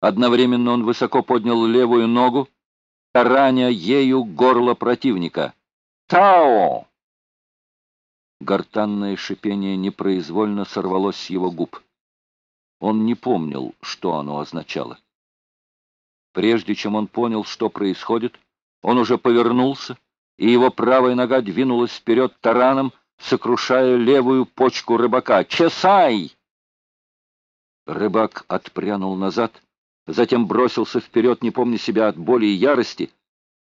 Одновременно он высоко поднял левую ногу, тараня ею горло противника. «Тао!» Гортанное шипение непроизвольно сорвалось с его губ. Он не помнил, что оно означало. Прежде чем он понял, что происходит, он уже повернулся, и его правая нога двинулась вперед тараном, сокрушая левую почку рыбака. «Чесай!» Рыбак отпрянул назад, затем бросился вперед, не помня себя от боли и ярости.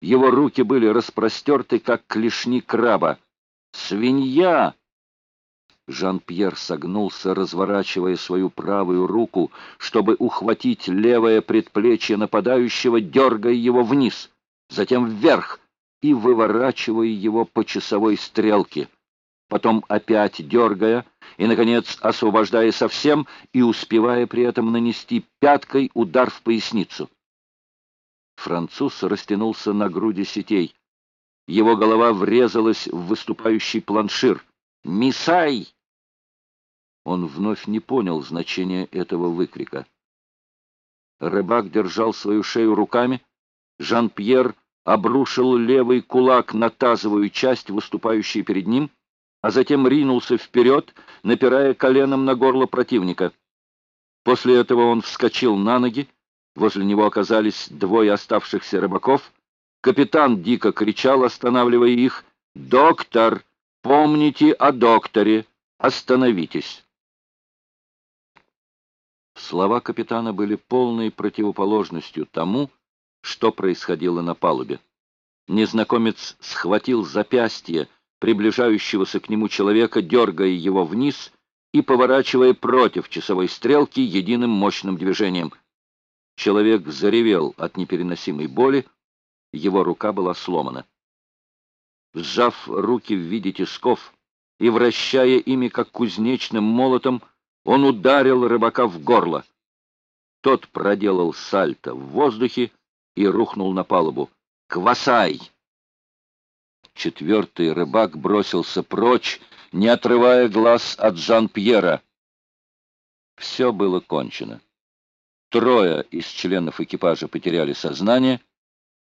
Его руки были распростерты, как клешни краба. «Свинья!» Жан-Пьер согнулся, разворачивая свою правую руку, чтобы ухватить левое предплечье нападающего, дергая его вниз, затем вверх и выворачивая его по часовой стрелке. Потом опять дергая и, наконец, освобождая совсем и успевая при этом нанести пяткой удар в поясницу. Француз растянулся на груди сетей. Его голова врезалась в выступающий планшир. «Мисай!» Он вновь не понял значения этого выкрика. Рыбак держал свою шею руками. Жан-Пьер обрушил левый кулак на тазовую часть, выступающую перед ним, а затем ринулся вперед, напирая коленом на горло противника. После этого он вскочил на ноги. Возле него оказались двое оставшихся рыбаков. Капитан дико кричал, останавливая их. «Доктор! Помните о докторе! Остановитесь!» Слова капитана были полной противоположностью тому, что происходило на палубе. Незнакомец схватил запястье приближающегося к нему человека, дергая его вниз и поворачивая против часовой стрелки единым мощным движением. Человек заревел от непереносимой боли, его рука была сломана. Сжав руки в виде тисков и вращая ими, как кузнечным молотом, он ударил рыбака в горло. Тот проделал сальто в воздухе и рухнул на палубу. «Квасай!» Четвертый рыбак бросился прочь, не отрывая глаз от Жан-Пьера. Все было кончено. Трое из членов экипажа потеряли сознание,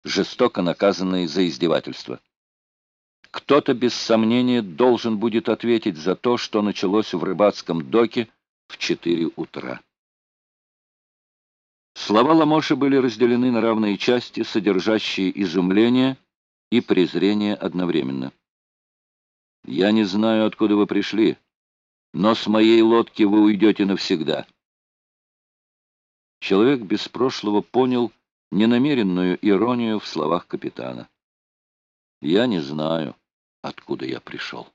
жестоко наказанные за издевательство. Кто-то, без сомнения, должен будет ответить за то, что началось в рыбацком доке в четыре утра. Слова Ламоши были разделены на равные части, содержащие изумление и презрение одновременно. «Я не знаю, откуда вы пришли, но с моей лодки вы уйдете навсегда». Человек без прошлого понял ненамеренную иронию в словах капитана. «Я не знаю, откуда я пришел».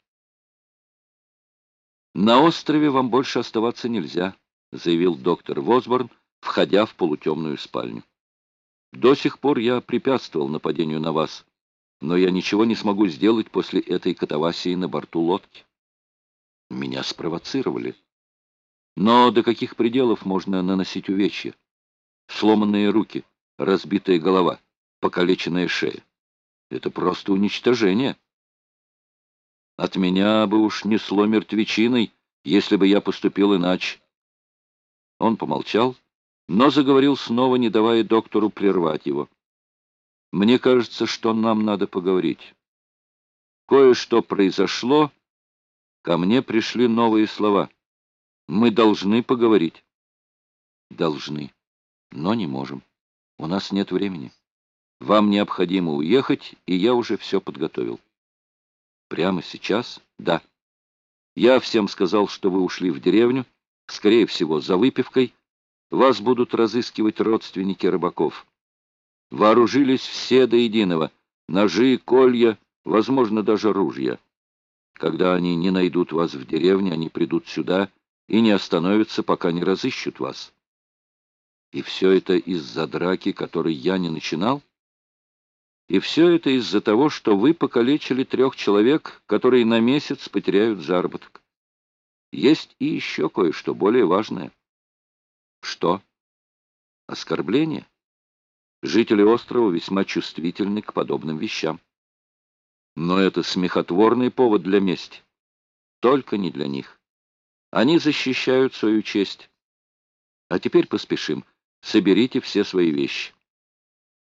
«На острове вам больше оставаться нельзя», — заявил доктор Возборн, входя в полутемную спальню. «До сих пор я препятствовал нападению на вас, но я ничего не смогу сделать после этой катавасии на борту лодки. Меня спровоцировали. Но до каких пределов можно наносить увечья? Сломанные руки, разбитая голова, покалеченная шея. Это просто уничтожение». От меня бы уж несло мертвечиной, если бы я поступил иначе. Он помолчал, но заговорил снова, не давая доктору прервать его. Мне кажется, что нам надо поговорить. Кое-что произошло, ко мне пришли новые слова. Мы должны поговорить. Должны, но не можем. У нас нет времени. Вам необходимо уехать, и я уже все подготовил. Прямо сейчас? Да. Я всем сказал, что вы ушли в деревню, скорее всего, за выпивкой. Вас будут разыскивать родственники рыбаков. Вооружились все до единого. Ножи, колья, возможно, даже ружья. Когда они не найдут вас в деревне, они придут сюда и не остановятся, пока не разыщут вас. И все это из-за драки, которой я не начинал? И все это из-за того, что вы покалечили трех человек, которые на месяц потеряют заработок. Есть и еще кое-что более важное. Что? Оскорбление? Жители острова весьма чувствительны к подобным вещам. Но это смехотворный повод для мести. Только не для них. Они защищают свою честь. А теперь поспешим. соберите все свои вещи.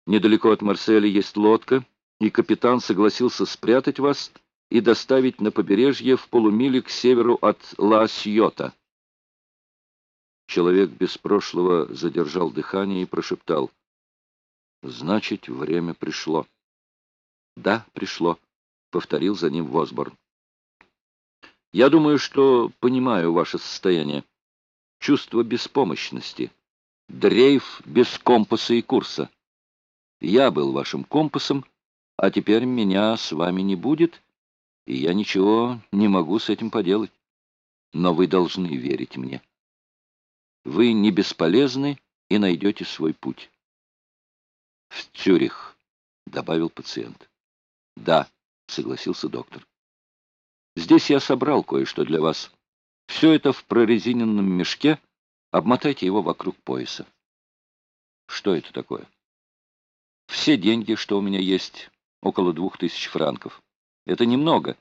Недалеко от Марселя есть лодка, и капитан согласился спрятать вас и доставить на побережье в полумиле к северу от Ла-Сьота. Человек без прошлого задержал дыхание и прошептал. «Значит, время пришло». «Да, пришло», — повторил за ним Восборн. «Я думаю, что понимаю ваше состояние. Чувство беспомощности. Дрейф без компаса и курса. Я был вашим компасом, а теперь меня с вами не будет, и я ничего не могу с этим поделать. Но вы должны верить мне». Вы не бесполезны и найдете свой путь. В Цюрих, добавил пациент. Да, согласился доктор. Здесь я собрал кое-что для вас. Все это в прорезиненном мешке. Обмотайте его вокруг пояса. Что это такое? Все деньги, что у меня есть, около двух тысяч франков. Это немного,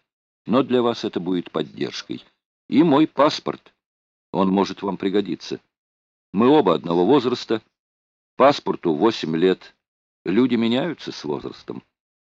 но для вас это будет поддержкой. И мой паспорт. Он может вам пригодиться. Мы оба одного возраста. Паспорту восемь лет. Люди меняются с возрастом.